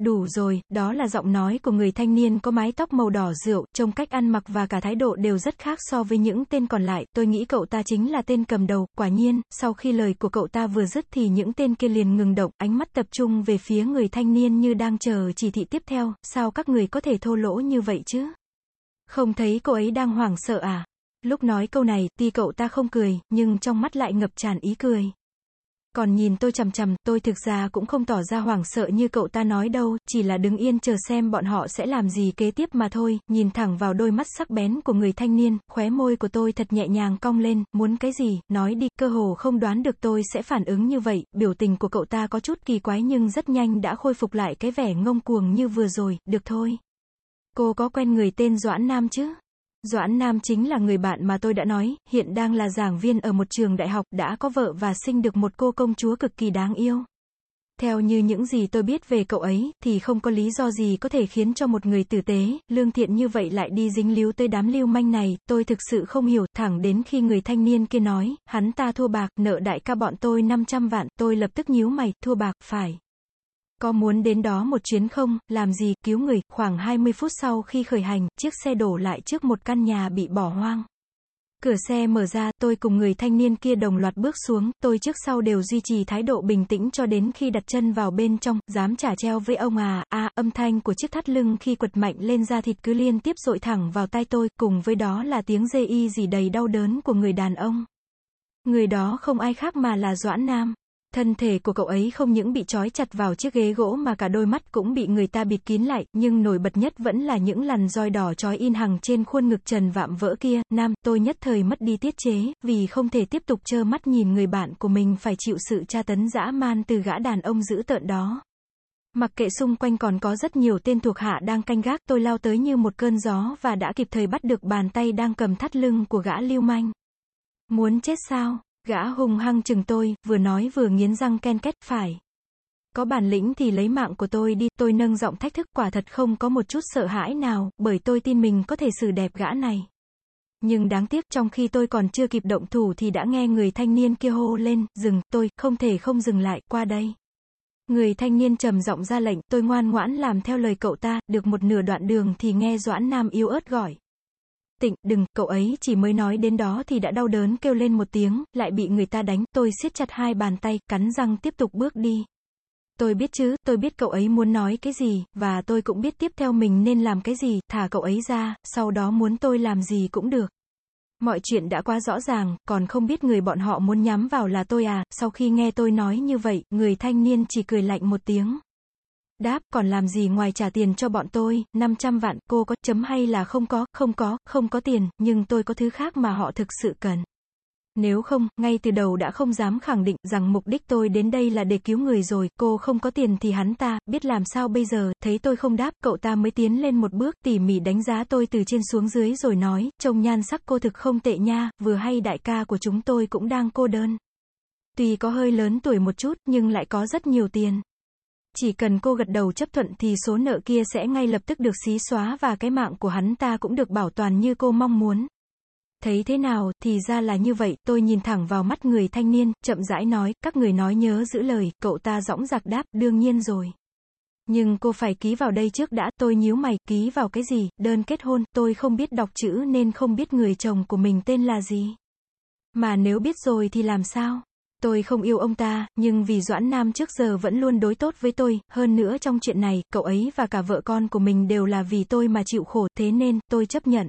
Đủ rồi, đó là giọng nói của người thanh niên có mái tóc màu đỏ rượu, trông cách ăn mặc và cả thái độ đều rất khác so với những tên còn lại, tôi nghĩ cậu ta chính là tên cầm đầu, quả nhiên, sau khi lời của cậu ta vừa dứt thì những tên kia liền ngừng động, ánh mắt tập trung về phía người thanh niên như đang chờ chỉ thị tiếp theo, sao các người có thể thô lỗ như vậy chứ? Không thấy cô ấy đang hoảng sợ à? Lúc nói câu này, tuy cậu ta không cười, nhưng trong mắt lại ngập tràn ý cười. Còn nhìn tôi chằm chằm, tôi thực ra cũng không tỏ ra hoảng sợ như cậu ta nói đâu, chỉ là đứng yên chờ xem bọn họ sẽ làm gì kế tiếp mà thôi, nhìn thẳng vào đôi mắt sắc bén của người thanh niên, khóe môi của tôi thật nhẹ nhàng cong lên, muốn cái gì, nói đi, cơ hồ không đoán được tôi sẽ phản ứng như vậy, biểu tình của cậu ta có chút kỳ quái nhưng rất nhanh đã khôi phục lại cái vẻ ngông cuồng như vừa rồi, được thôi. Cô có quen người tên Doãn Nam chứ? Doãn Nam chính là người bạn mà tôi đã nói, hiện đang là giảng viên ở một trường đại học, đã có vợ và sinh được một cô công chúa cực kỳ đáng yêu. Theo như những gì tôi biết về cậu ấy, thì không có lý do gì có thể khiến cho một người tử tế, lương thiện như vậy lại đi dính líu tới đám lưu manh này, tôi thực sự không hiểu, thẳng đến khi người thanh niên kia nói, hắn ta thua bạc, nợ đại ca bọn tôi 500 vạn, tôi lập tức nhíu mày, thua bạc, phải. Có muốn đến đó một chuyến không, làm gì, cứu người, khoảng 20 phút sau khi khởi hành, chiếc xe đổ lại trước một căn nhà bị bỏ hoang. Cửa xe mở ra, tôi cùng người thanh niên kia đồng loạt bước xuống, tôi trước sau đều duy trì thái độ bình tĩnh cho đến khi đặt chân vào bên trong, dám trả treo với ông à, a âm thanh của chiếc thắt lưng khi quật mạnh lên da thịt cứ liên tiếp dội thẳng vào tai tôi, cùng với đó là tiếng dê y gì đầy đau đớn của người đàn ông. Người đó không ai khác mà là Doãn Nam. Thân thể của cậu ấy không những bị trói chặt vào chiếc ghế gỗ mà cả đôi mắt cũng bị người ta bịt kín lại, nhưng nổi bật nhất vẫn là những lằn roi đỏ trói in hằng trên khuôn ngực trần vạm vỡ kia. Nam, tôi nhất thời mất đi tiết chế, vì không thể tiếp tục trơ mắt nhìn người bạn của mình phải chịu sự tra tấn dã man từ gã đàn ông dữ tợn đó. Mặc kệ xung quanh còn có rất nhiều tên thuộc hạ đang canh gác, tôi lao tới như một cơn gió và đã kịp thời bắt được bàn tay đang cầm thắt lưng của gã lưu manh. Muốn chết sao? Gã hung hăng chừng tôi, vừa nói vừa nghiến răng ken két, phải. Có bản lĩnh thì lấy mạng của tôi đi, tôi nâng giọng thách thức quả thật không có một chút sợ hãi nào, bởi tôi tin mình có thể xử đẹp gã này. Nhưng đáng tiếc trong khi tôi còn chưa kịp động thủ thì đã nghe người thanh niên kia hô lên, dừng, tôi, không thể không dừng lại, qua đây. Người thanh niên trầm giọng ra lệnh, tôi ngoan ngoãn làm theo lời cậu ta, được một nửa đoạn đường thì nghe Doãn Nam yếu ớt gọi. Tịnh, đừng, cậu ấy chỉ mới nói đến đó thì đã đau đớn kêu lên một tiếng, lại bị người ta đánh, tôi siết chặt hai bàn tay, cắn răng tiếp tục bước đi. Tôi biết chứ, tôi biết cậu ấy muốn nói cái gì, và tôi cũng biết tiếp theo mình nên làm cái gì, thả cậu ấy ra, sau đó muốn tôi làm gì cũng được. Mọi chuyện đã quá rõ ràng, còn không biết người bọn họ muốn nhắm vào là tôi à, sau khi nghe tôi nói như vậy, người thanh niên chỉ cười lạnh một tiếng. Đáp, còn làm gì ngoài trả tiền cho bọn tôi, 500 vạn, cô có chấm hay là không có, không có, không có tiền, nhưng tôi có thứ khác mà họ thực sự cần. Nếu không, ngay từ đầu đã không dám khẳng định rằng mục đích tôi đến đây là để cứu người rồi, cô không có tiền thì hắn ta, biết làm sao bây giờ, thấy tôi không đáp, cậu ta mới tiến lên một bước, tỉ mỉ đánh giá tôi từ trên xuống dưới rồi nói, trông nhan sắc cô thực không tệ nha, vừa hay đại ca của chúng tôi cũng đang cô đơn. Tuy có hơi lớn tuổi một chút, nhưng lại có rất nhiều tiền. Chỉ cần cô gật đầu chấp thuận thì số nợ kia sẽ ngay lập tức được xí xóa và cái mạng của hắn ta cũng được bảo toàn như cô mong muốn. Thấy thế nào, thì ra là như vậy, tôi nhìn thẳng vào mắt người thanh niên, chậm rãi nói, các người nói nhớ giữ lời, cậu ta dõng dạc đáp, đương nhiên rồi. Nhưng cô phải ký vào đây trước đã, tôi nhíu mày, ký vào cái gì, đơn kết hôn, tôi không biết đọc chữ nên không biết người chồng của mình tên là gì. Mà nếu biết rồi thì làm sao? Tôi không yêu ông ta, nhưng vì Doãn Nam trước giờ vẫn luôn đối tốt với tôi, hơn nữa trong chuyện này, cậu ấy và cả vợ con của mình đều là vì tôi mà chịu khổ, thế nên, tôi chấp nhận.